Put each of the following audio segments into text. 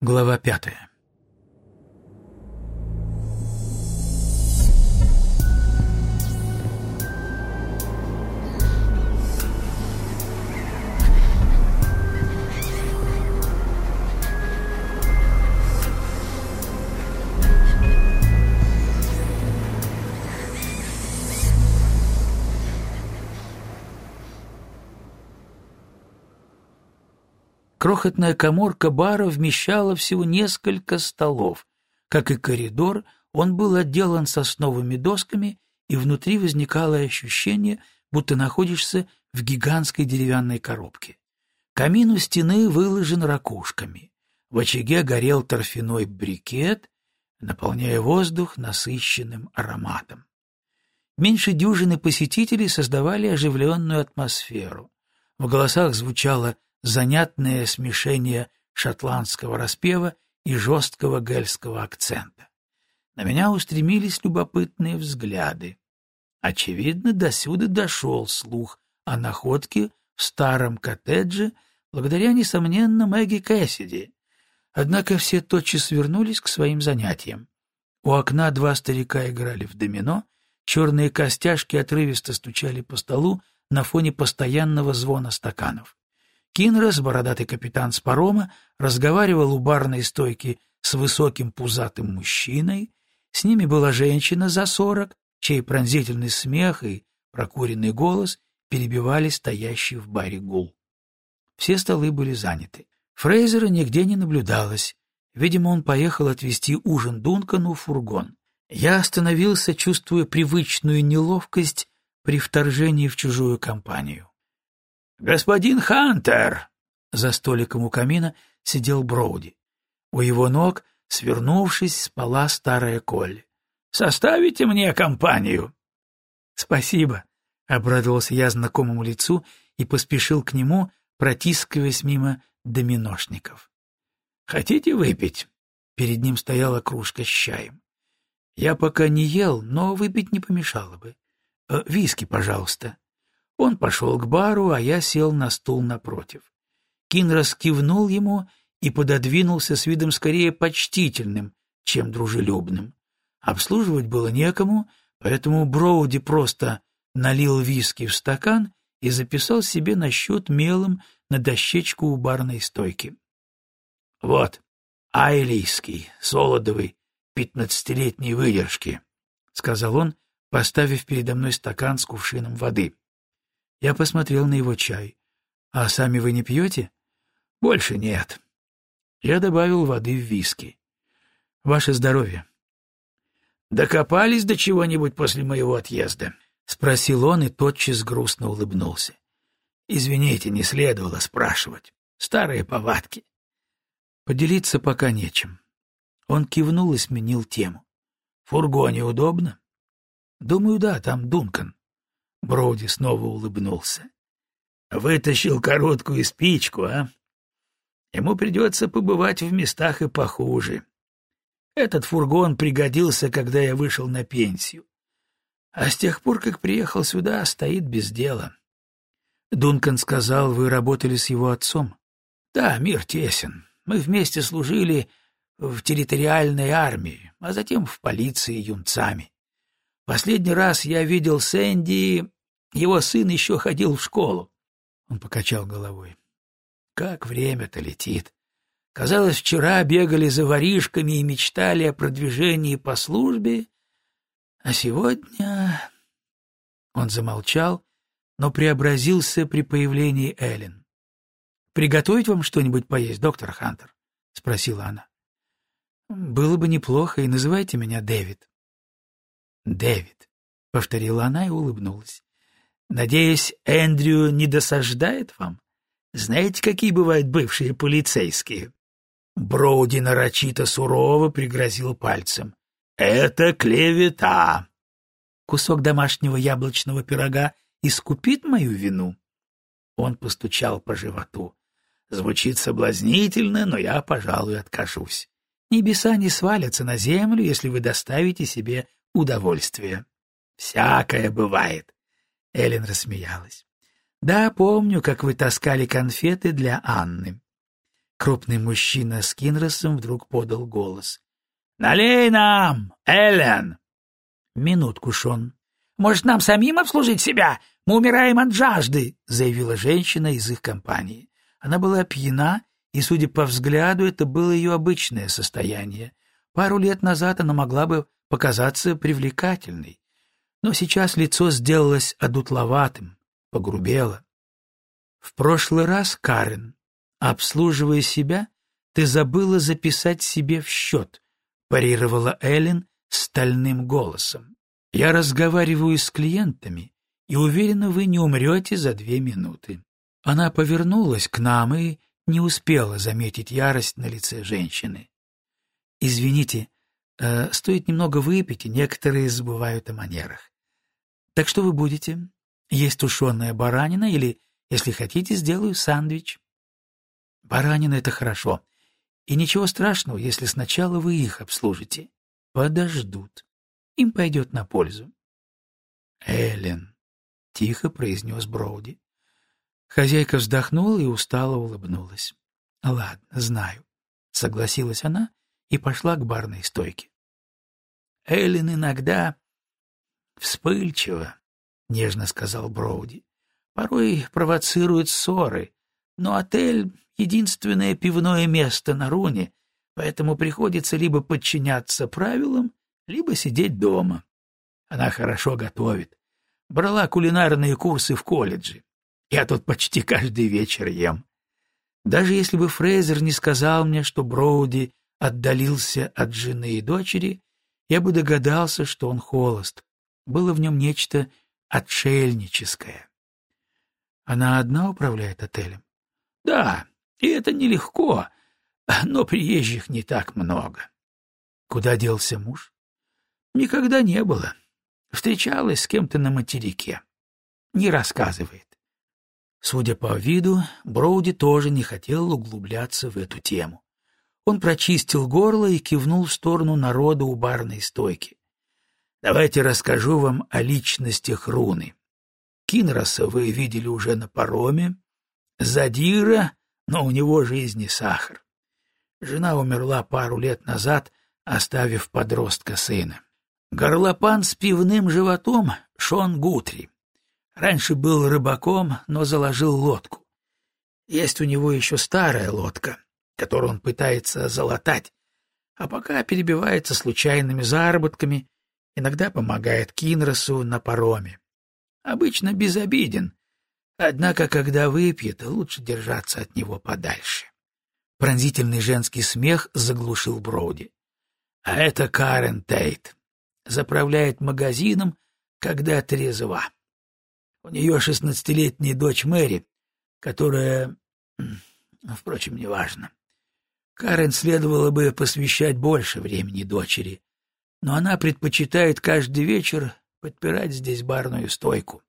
Глава пятая Крохотная коморка бара вмещала всего несколько столов. Как и коридор, он был отделан сосновыми досками, и внутри возникало ощущение, будто находишься в гигантской деревянной коробке. Камин у стены выложен ракушками. В очаге горел торфяной брикет, наполняя воздух насыщенным ароматом. Меньше дюжины посетителей создавали оживленную атмосферу. В голосах звучало занятное смешение шотландского распева и жесткого гельского акцента. На меня устремились любопытные взгляды. Очевидно, досюда дошел слух о находке в старом коттедже благодаря, несомненно, Мэгги Кэссиди. Однако все тотчас вернулись к своим занятиям. У окна два старика играли в домино, черные костяшки отрывисто стучали по столу на фоне постоянного звона стаканов. Кинрос, бородатый капитан с парома, разговаривал у барной стойки с высоким пузатым мужчиной. С ними была женщина за сорок, чей пронзительный смех и прокуренный голос перебивали стоящий в баре гул. Все столы были заняты. Фрейзера нигде не наблюдалось. Видимо, он поехал отвезти ужин Дункану в фургон. Я остановился, чувствуя привычную неловкость при вторжении в чужую компанию. «Господин Хантер!» За столиком у камина сидел Броуди. У его ног, свернувшись, спала старая Колли. «Составите мне компанию?» «Спасибо», — обрадовался я знакомому лицу и поспешил к нему, протискиваясь мимо доминошников. «Хотите выпить?» Перед ним стояла кружка с чаем. Я пока не ел, но выпить не помешало бы. «Э, «Виски, пожалуйста». Он пошел к бару, а я сел на стул напротив. Кинрос кивнул ему и пододвинулся с видом скорее почтительным, чем дружелюбным. Обслуживать было некому, поэтому Броуди просто налил виски в стакан и записал себе на счет мелом на дощечку у барной стойки. — Вот, айлийский, солодовый, пятнадцатилетней выдержки, — сказал он, поставив передо мной стакан с кувшином воды. Я посмотрел на его чай. «А сами вы не пьете?» «Больше нет». Я добавил воды в виски. «Ваше здоровье». «Докопались до чего-нибудь после моего отъезда?» — спросил он и тотчас грустно улыбнулся. «Извините, не следовало спрашивать. Старые повадки». Поделиться пока нечем. Он кивнул и сменил тему. «В фургоне удобно?» «Думаю, да, там Дункан». Броуди снова улыбнулся. Вытащил короткую спичку, а? Ему придется побывать в местах и похуже. Этот фургон пригодился, когда я вышел на пенсию. А с тех пор, как приехал сюда, стоит без дела. Дункан сказал, вы работали с его отцом. Да, мир тесен. Мы вместе служили в территориальной армии, а затем в полиции юнцами. Последний раз я видел Сэнди, его сын еще ходил в школу. Он покачал головой. Как время-то летит. Казалось, вчера бегали за воришками и мечтали о продвижении по службе, а сегодня... Он замолчал, но преобразился при появлении Эллен. «Приготовить вам что-нибудь поесть, доктор Хантер?» — спросила она. «Было бы неплохо, и называйте меня Дэвид». «Дэвид», — повторила она и улыбнулась. «Надеюсь, Эндрю не досаждает вам? Знаете, какие бывают бывшие полицейские?» Броуди нарочито сурово пригрозил пальцем. «Это клевета!» «Кусок домашнего яблочного пирога искупит мою вину?» Он постучал по животу. «Звучит соблазнительно, но я, пожалуй, откажусь. Небеса не свалятся на землю, если вы доставите себе удовольствие. Всякое бывает. Эллен рассмеялась. Да, помню, как вы таскали конфеты для Анны. Крупный мужчина с Кинросом вдруг подал голос. «Налей нам, Эллен!» «Минутку, Шон. Может, нам самим обслужить себя? Мы умираем от жажды!» — заявила женщина из их компании. Она была пьяна, и, судя по взгляду, это было ее обычное состояние. Пару лет назад она могла бы показаться привлекательной, но сейчас лицо сделалось одутловатым, погрубело. В прошлый раз, Карен, обслуживая себя, ты забыла записать себе в счет, парировала Эллен стальным голосом. Я разговариваю с клиентами, и уверена, вы не умрете за две минуты. Она повернулась к нам и не успела заметить ярость на лице женщины. «Извините, э, стоит немного выпить, и некоторые забывают о манерах. Так что вы будете? Есть тушеная баранина или, если хотите, сделаю сандвич?» «Баранина — это хорошо. И ничего страшного, если сначала вы их обслужите. Подождут. Им пойдет на пользу». «Эллен», — тихо произнес Броуди. Хозяйка вздохнула и устало улыбнулась. — Ладно, знаю, — согласилась она и пошла к барной стойке. — Эллен иногда вспыльчива, — нежно сказал Броуди. — Порой провоцирует ссоры, но отель — единственное пивное место на Руне, поэтому приходится либо подчиняться правилам, либо сидеть дома. Она хорошо готовит. Брала кулинарные курсы в колледже. Я тут почти каждый вечер ем. Даже если бы Фрейзер не сказал мне, что Броуди отдалился от жены и дочери, я бы догадался, что он холост. Было в нем нечто отшельническое. Она одна управляет отелем? Да, и это нелегко, но приезжих не так много. Куда делся муж? Никогда не было. Встречалась с кем-то на материке. Не рассказывает. Судя по виду, Броуди тоже не хотел углубляться в эту тему. Он прочистил горло и кивнул в сторону народа у барной стойки. «Давайте расскажу вам о личностях руны. Кинроса вы видели уже на пароме, Задира, но у него жизни сахар. Жена умерла пару лет назад, оставив подростка сына. Горлопан с пивным животом — Шон Гутри. Раньше был рыбаком, но заложил лодку. Есть у него еще старая лодка, которую он пытается залатать, а пока перебивается случайными заработками, иногда помогает Кинросу на пароме. Обычно безобиден, однако, когда выпьет, лучше держаться от него подальше. Пронзительный женский смех заглушил Броуди. А это Карен Тейт. Заправляет магазином, когда трезва. У нее шестнадцатилетняя дочь Мэри, которая... Впрочем, неважно. Карен следовало бы посвящать больше времени дочери, но она предпочитает каждый вечер подпирать здесь барную стойку.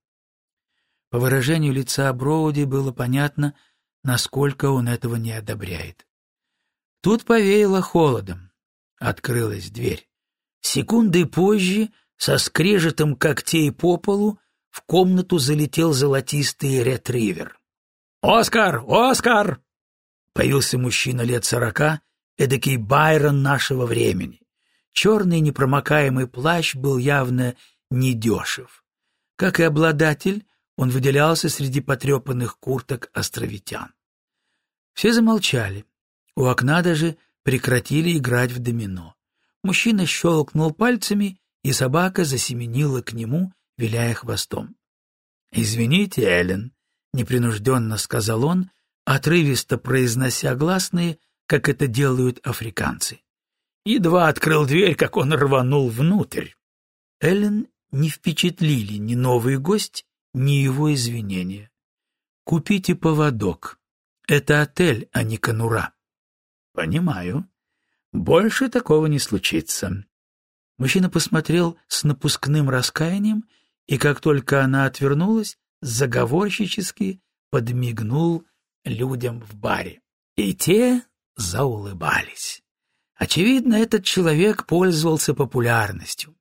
По выражению лица Броуди было понятно, насколько он этого не одобряет. Тут повеяло холодом. Открылась дверь. Секунды позже, со скрежетом когтей по полу, в комнату залетел золотистый ретривер. «Оскар! Оскар!» Появился мужчина лет сорока, эдакий Байрон нашего времени. Черный непромокаемый плащ был явно недешев. Как и обладатель, он выделялся среди потрепанных курток островитян. Все замолчали. У окна даже прекратили играть в домино. Мужчина щелкнул пальцами, и собака засеменила к нему, виляя хвостом. «Извините, Эллен», — непринужденно сказал он, отрывисто произнося гласные, как это делают африканцы. Едва открыл дверь, как он рванул внутрь. Эллен не впечатлили ни новый гость, ни его извинения. «Купите поводок. Это отель, а не конура». «Понимаю. Больше такого не случится». Мужчина посмотрел с напускным раскаянием и как только она отвернулась, заговорщически подмигнул людям в баре. И те заулыбались. Очевидно, этот человек пользовался популярностью.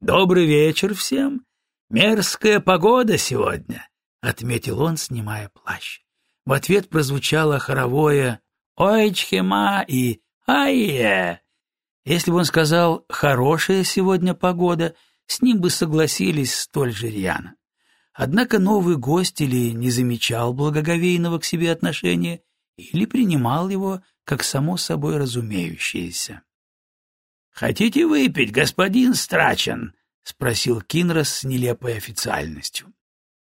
«Добрый вечер всем! Мерзкая погода сегодня!» — отметил он, снимая плащ. В ответ прозвучало хоровое «Ойчхема» и «Айе». Если бы он сказал «хорошая сегодня погода», с ним бы согласились столь же рьяно. Однако новый гость или не замечал благоговейного к себе отношения, или принимал его как само собой разумеющееся. «Хотите выпить, господин Страчен?» — спросил Кинрос с нелепой официальностью.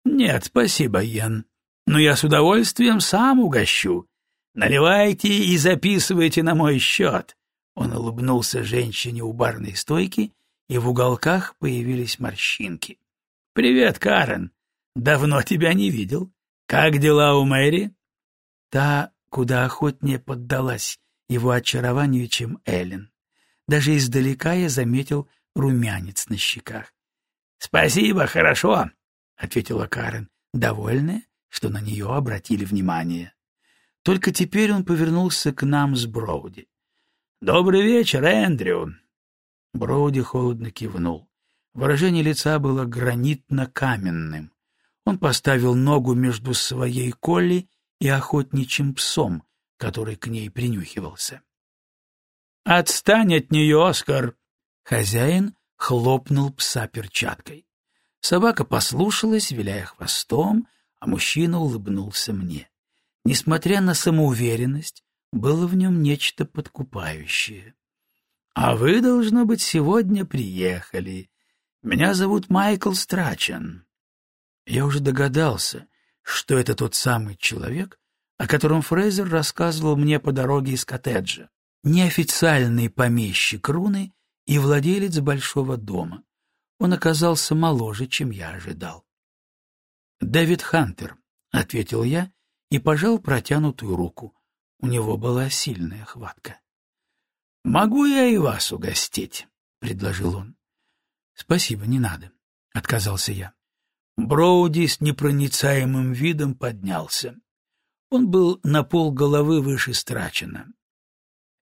«Нет, спасибо, Йен. Но я с удовольствием сам угощу. Наливайте и записывайте на мой счет». Он улыбнулся женщине у барной стойки, и в уголках появились морщинки. «Привет, Карен. Давно тебя не видел. Как дела у Мэри?» Та куда охотнее поддалась его очарованию, чем Эллен. Даже издалека я заметил румянец на щеках. — Спасибо, хорошо, — ответила Карен, довольная, что на нее обратили внимание. Только теперь он повернулся к нам с Броуди. — Добрый вечер, Эндрю. Броуди холодно кивнул. Выражение лица было гранитно-каменным. Он поставил ногу между своей Колли и охотничьим псом, который к ней принюхивался. «Отстань от нее, Оскар!» Хозяин хлопнул пса перчаткой. Собака послушалась, виляя хвостом, а мужчина улыбнулся мне. Несмотря на самоуверенность, было в нем нечто подкупающее. «А вы, должно быть, сегодня приехали. Меня зовут Майкл Страчен». Я уже догадался, что это тот самый человек, о котором Фрейзер рассказывал мне по дороге из коттеджа. Неофициальный помещик Руны и владелец большого дома. Он оказался моложе, чем я ожидал. «Дэвид Хантер», — ответил я и пожал протянутую руку. У него была сильная хватка. «Могу я и вас угостить?» — предложил он. «Спасибо, не надо», — отказался я. Броуди с непроницаемым видом поднялся. Он был на пол головы выше Страчена.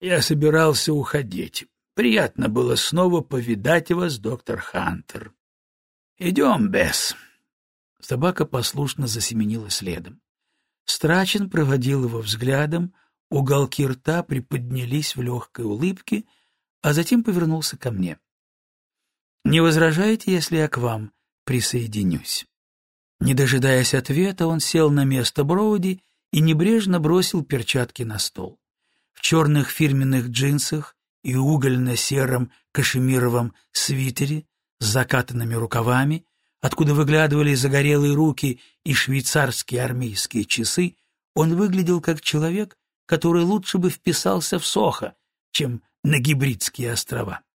Я собирался уходить. Приятно было снова повидать вас, доктор Хантер. Идем, Бесс. Собака послушно засеменила следом. Страчен проводил его взглядом, уголки рта приподнялись в легкой улыбке, а затем повернулся ко мне. — Не возражаете, если я к вам присоединюсь. Не дожидаясь ответа, он сел на место Броуди и небрежно бросил перчатки на стол. В черных фирменных джинсах и угольно-сером кашемировом свитере с закатанными рукавами, откуда выглядывали загорелые руки и швейцарские армейские часы, он выглядел как человек, который лучше бы вписался в Сохо, чем на Гибридские острова.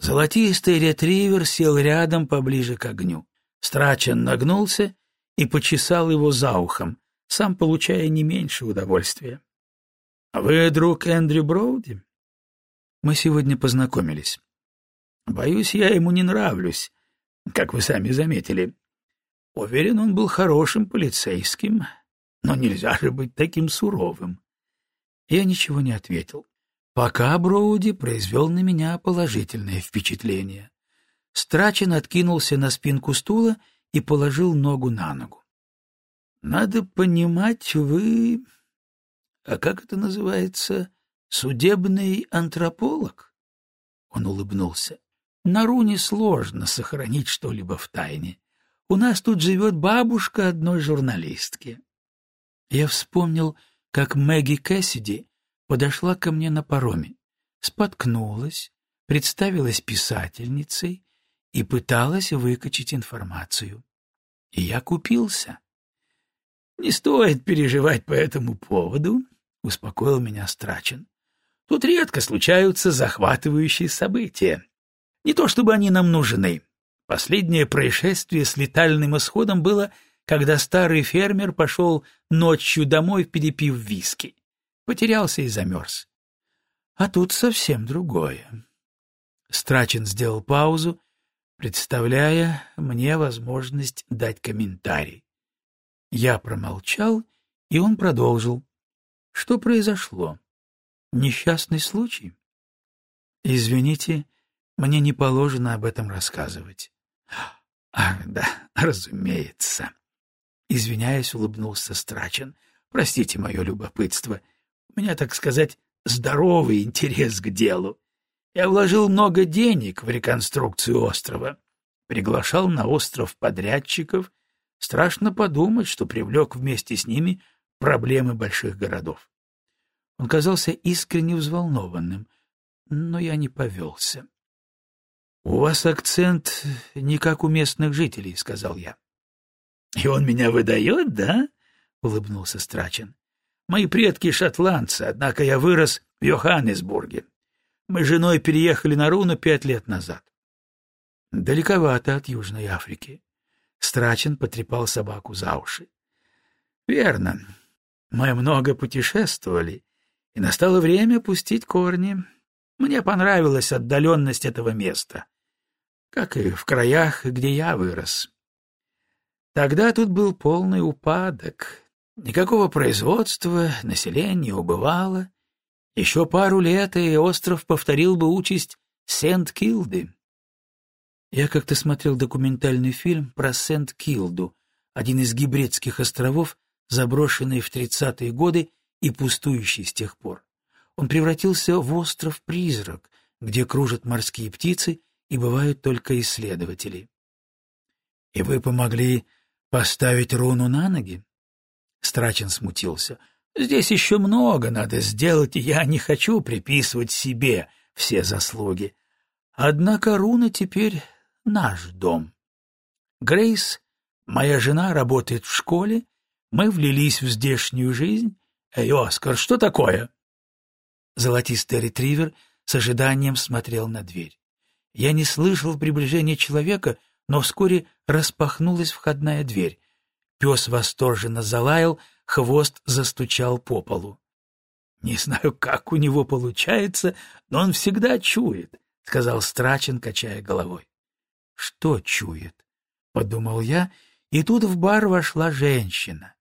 Золотистый ретривер сел рядом поближе к огню. Страчен нагнулся и почесал его за ухом, сам получая не меньше удовольствия. — Вы друг Эндрю Броуди? — Мы сегодня познакомились. — Боюсь, я ему не нравлюсь, как вы сами заметили. Уверен, он был хорошим полицейским, но нельзя же быть таким суровым. Я ничего не ответил. Пока Броуди произвел на меня положительное впечатление. Страчен откинулся на спинку стула и положил ногу на ногу. — Надо понимать, вы... А как это называется? Судебный антрополог? Он улыбнулся. На руне сложно сохранить что-либо в тайне. У нас тут живет бабушка одной журналистки. Я вспомнил, как Мэгги Кэссиди подошла ко мне на пароме, споткнулась, представилась писательницей и пыталась выкачать информацию. И я купился. — Не стоит переживать по этому поводу, — успокоил меня Страчен. — Тут редко случаются захватывающие события. Не то чтобы они нам нужны. Последнее происшествие с летальным исходом было, когда старый фермер пошел ночью домой, перепив виски потерялся и замерз. А тут совсем другое. Страчен сделал паузу, представляя мне возможность дать комментарий. Я промолчал, и он продолжил. Что произошло? Несчастный случай? Извините, мне не положено об этом рассказывать. Ах, да, разумеется. Извиняясь, улыбнулся Страчен. Простите мое любопытство. Меня, так сказать, здоровый интерес к делу. Я вложил много денег в реконструкцию острова, приглашал на остров подрядчиков. Страшно подумать, что привлек вместе с ними проблемы больших городов. Он казался искренне взволнованным, но я не повелся. — У вас акцент не как у местных жителей, — сказал я. — И он меня выдает, да? — улыбнулся Страчен. — Мои предки шотландцы, однако я вырос в Йоханнесбурге. Мы с женой переехали на Руну пять лет назад. Далековато от Южной Африки. Страчен потрепал собаку за уши. — Верно. Мы много путешествовали, и настало время пустить корни. Мне понравилась отдаленность этого места, как и в краях, где я вырос. Тогда тут был полный упадок. Никакого производства, население убывало. Еще пару лет, и остров повторил бы участь Сент-Килды. Я как-то смотрел документальный фильм про Сент-Килду, один из гибридских островов, заброшенный в тридцатые годы и пустующий с тех пор. Он превратился в остров-призрак, где кружат морские птицы и бывают только исследователи. — И вы помогли поставить руну на ноги? Страчен смутился. — Здесь еще много надо сделать, и я не хочу приписывать себе все заслуги. Однако руна теперь наш дом. Грейс, моя жена, работает в школе, мы влились в здешнюю жизнь, «Эй, Оскар, что такое?» Золотистый ретривер с ожиданием смотрел на дверь. Я не слышал приближения человека, но вскоре распахнулась входная дверь. Пес восторженно залаял, хвост застучал по полу. «Не знаю, как у него получается, но он всегда чует», — сказал Страчен, качая головой. «Что чует?» — подумал я, и тут в бар вошла женщина.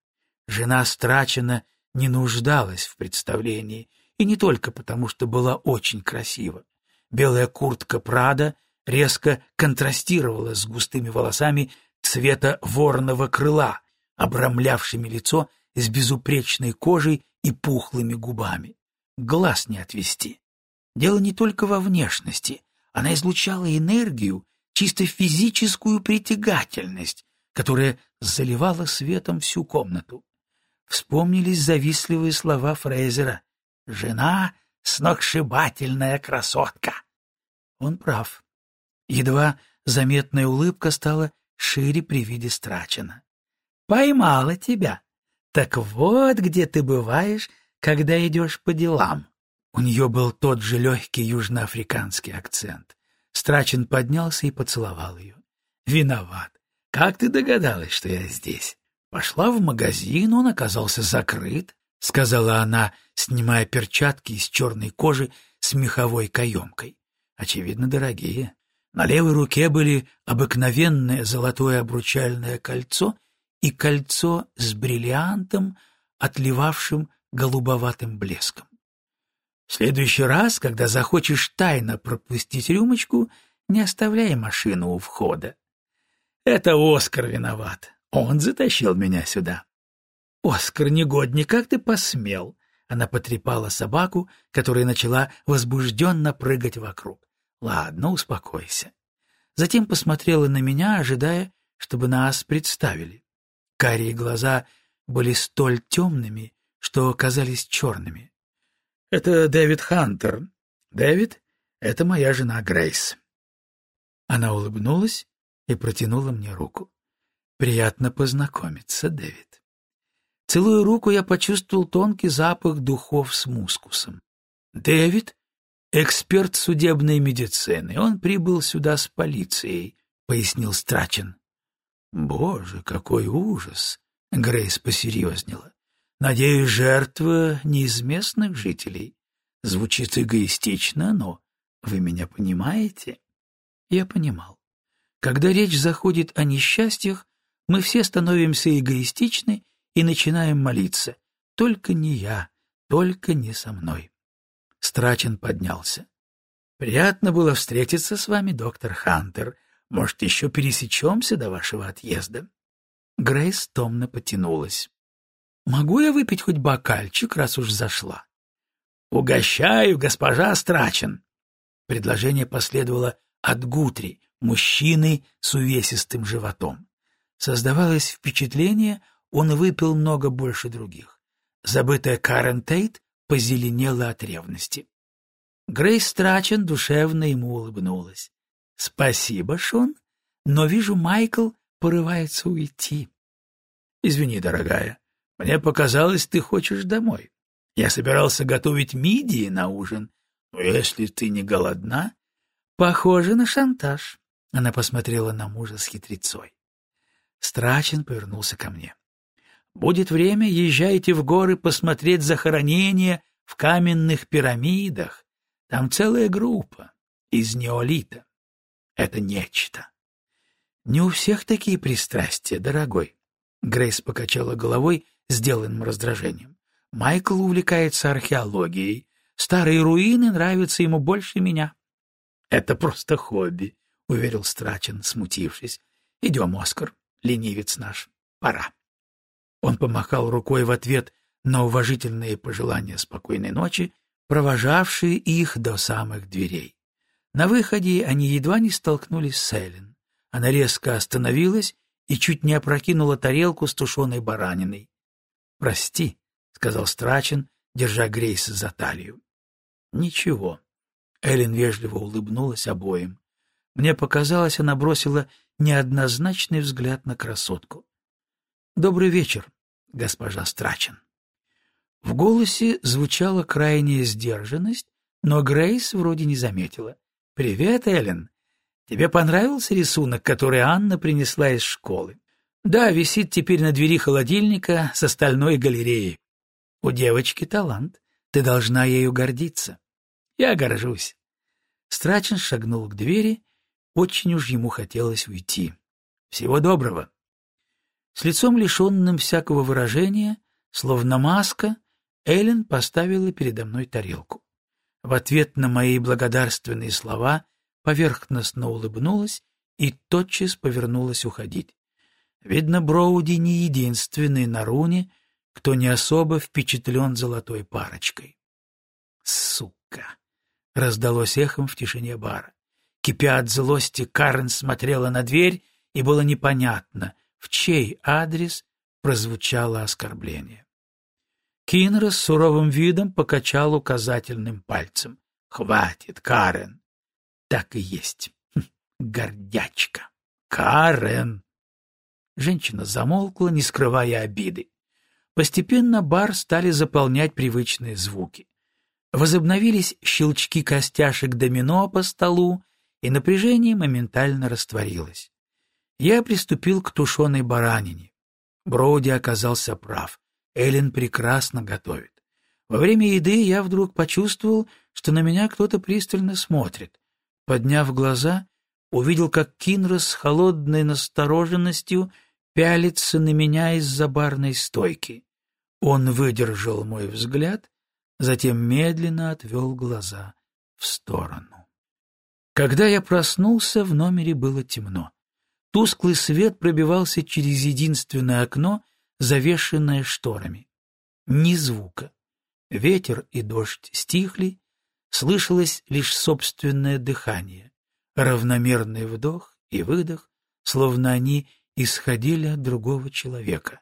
Жена Страчена — не нуждалась в представлении, и не только потому, что была очень красива. Белая куртка Прада резко контрастировала с густыми волосами цвета вороного крыла, обрамлявшими лицо с безупречной кожей и пухлыми губами. Глаз не отвести. Дело не только во внешности. Она излучала энергию, чисто физическую притягательность, которая заливала светом всю комнату вспомнились завистливые слова Фрейзера. «Жена — сногсшибательная красотка». Он прав. Едва заметная улыбка стала шире при виде страчена. «Поймала тебя. Так вот, где ты бываешь, когда идешь по делам». У нее был тот же легкий южноафриканский акцент. Страчен поднялся и поцеловал ее. «Виноват. Как ты догадалась, что я здесь?» Пошла в магазин, он оказался закрыт, — сказала она, снимая перчатки из черной кожи с меховой каемкой. Очевидно, дорогие. На левой руке были обыкновенное золотое обручальное кольцо и кольцо с бриллиантом, отливавшим голубоватым блеском. В следующий раз, когда захочешь тайно пропустить рюмочку, не оставляй машину у входа. Это Оскар виноват. Он затащил меня сюда. «Оскар, негодник, как ты посмел?» Она потрепала собаку, которая начала возбужденно прыгать вокруг. «Ладно, успокойся». Затем посмотрела на меня, ожидая, чтобы нас представили. Карие глаза были столь темными, что казались черными. «Это Дэвид Хантер. Дэвид — это моя жена Грейс». Она улыбнулась и протянула мне руку. Приятно познакомиться, Дэвид. Целую руку, я почувствовал тонкий запах духов с мускусом. Дэвид — эксперт судебной медицины. Он прибыл сюда с полицией, — пояснил Страчен. Боже, какой ужас! Грейс посерьезнела. Надеюсь, жертва не из местных жителей. Звучит эгоистично, но вы меня понимаете? Я понимал. Когда речь заходит о несчастьях, мы все становимся эгоистичны и начинаем молиться. Только не я, только не со мной. Страчен поднялся. Приятно было встретиться с вами, доктор Хантер. Может, еще пересечемся до вашего отъезда? Грейс томно потянулась. Могу я выпить хоть бокальчик, раз уж зашла? «Угощаю, госпожа Страчен!» Предложение последовало от Гутри, мужчины с увесистым животом. Создавалось впечатление, он выпил много больше других. Забытая Карен Тейт позеленела от ревности. Грейс Страчен душевно ему улыбнулась. — Спасибо, Шон, но вижу, Майкл порывается уйти. — Извини, дорогая, мне показалось, ты хочешь домой. Я собирался готовить мидии на ужин, но если ты не голодна... — Похоже на шантаж. Она посмотрела на мужа с хитрецой. Страчен повернулся ко мне. — Будет время, езжайте в горы посмотреть захоронения в каменных пирамидах. Там целая группа из неолита. Это нечто. Не у всех такие пристрастия, дорогой. Грейс покачала головой, сделанным раздражением. Майкл увлекается археологией. Старые руины нравятся ему больше меня. — Это просто хобби, — уверил Страчен, смутившись. — Идем, Оскар, ленивец наш, пора. Он помахал рукой в ответ на уважительные пожелания спокойной ночи, провожавшие их до самых дверей. На выходе они едва не столкнулись с Эллен. Она резко остановилась и чуть не опрокинула тарелку с тушеной бараниной. — Прости, — сказал Страчен, держа Грейс за талию. — Ничего. Эллен вежливо улыбнулась обоим. Мне показалось, она бросила неоднозначный взгляд на красотку. — Добрый вечер, госпожа Страчен. В голосе звучала крайняя сдержанность, но Грейс вроде не заметила. — Привет, Эллен. Тебе понравился рисунок, который Анна принесла из школы? Да, висит теперь на двери холодильника с остальной галереей. У девочки талант. Ты должна ею гордиться. Я горжусь. Страчен шагнул к двери. Очень уж ему хотелось уйти. Всего доброго. С лицом лишенным всякого выражения, словно маска, Эллен поставила передо мной тарелку. В ответ на мои благодарственные слова поверхностно улыбнулась и тотчас повернулась уходить. Видно, Броуди не единственный на руне, кто не особо впечатлен золотой парочкой. «Сука!» — раздалось эхом в тишине бара. Кипя от злости, Карен смотрела на дверь, и было непонятно, в чей адрес прозвучало оскорбление. Кинра с суровым видом покачал указательным пальцем. «Хватит, Карен! Так и есть. Хм, гордячка. Карен. Женщина замолкла, не скрывая обиды. Постепенно бар стали заполнять привычные звуки. Возобновились щелчки костяшек домино по столу, и напряжение моментально растворилось. Я приступил к тушеной баранине. Броуди оказался прав. Эллен прекрасно готовит. Во время еды я вдруг почувствовал, что на меня кто-то пристально смотрит. Подняв глаза, увидел, как Кинра с холодной настороженностью пялится на меня из-за барной стойки. Он выдержал мой взгляд, затем медленно отвел глаза в сторону. Когда я проснулся, в номере было темно. Тусклый свет пробивался через единственное окно, завешенное шторами. Ни звука. Ветер и дождь стихли, слышалось лишь собственное дыхание, равномерный вдох и выдох, словно они исходили от другого человека.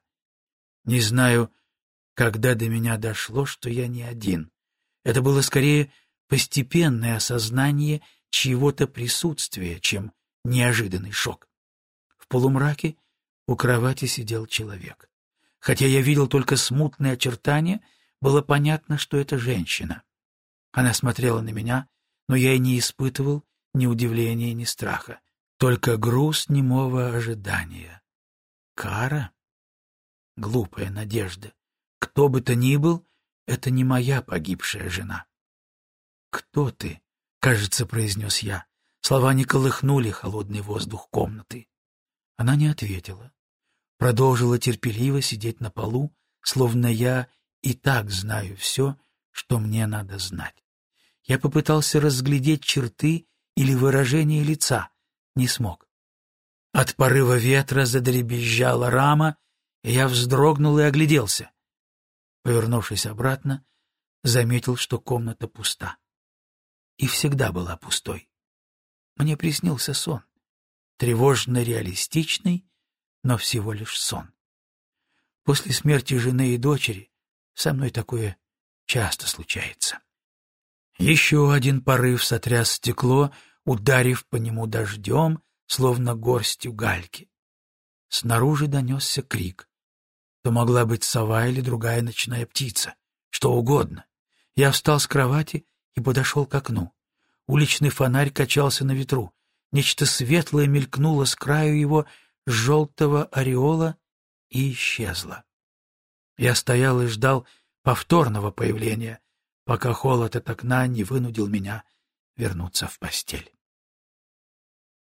Не знаю, когда до меня дошло, что я не один. Это было скорее постепенное осознание чьего-то присутствия, чем неожиданный шок. В полумраке у кровати сидел человек. Хотя я видел только смутные очертания, было понятно, что это женщина. Она смотрела на меня, но я и не испытывал ни удивления, ни страха, только груз немого ожидания. Кара? Глупая надежда. Кто бы то ни был, это не моя погибшая жена. «Кто ты?» — кажется, произнес я. Слова не колыхнули холодный воздух комнаты. Она не ответила. Продолжила терпеливо сидеть на полу, словно я и так знаю все, что мне надо знать. Я попытался разглядеть черты или выражение лица, не смог. От порыва ветра задребезжала рама, и я вздрогнул и огляделся. Повернувшись обратно, заметил, что комната пуста. И всегда была пустой. Мне приснился сон, тревожно-реалистичный, но всего лишь сон. После смерти жены и дочери со мной такое часто случается. Еще один порыв сотряс стекло, ударив по нему дождем, словно горстью гальки. Снаружи донесся крик. То могла быть сова или другая ночная птица, что угодно. Я встал с кровати и подошел к окну. Уличный фонарь качался на ветру. Нечто светлое мелькнуло с краю его желтого ореола и исчезло. Я стоял и ждал повторного появления, пока холод от окна не вынудил меня вернуться в постель.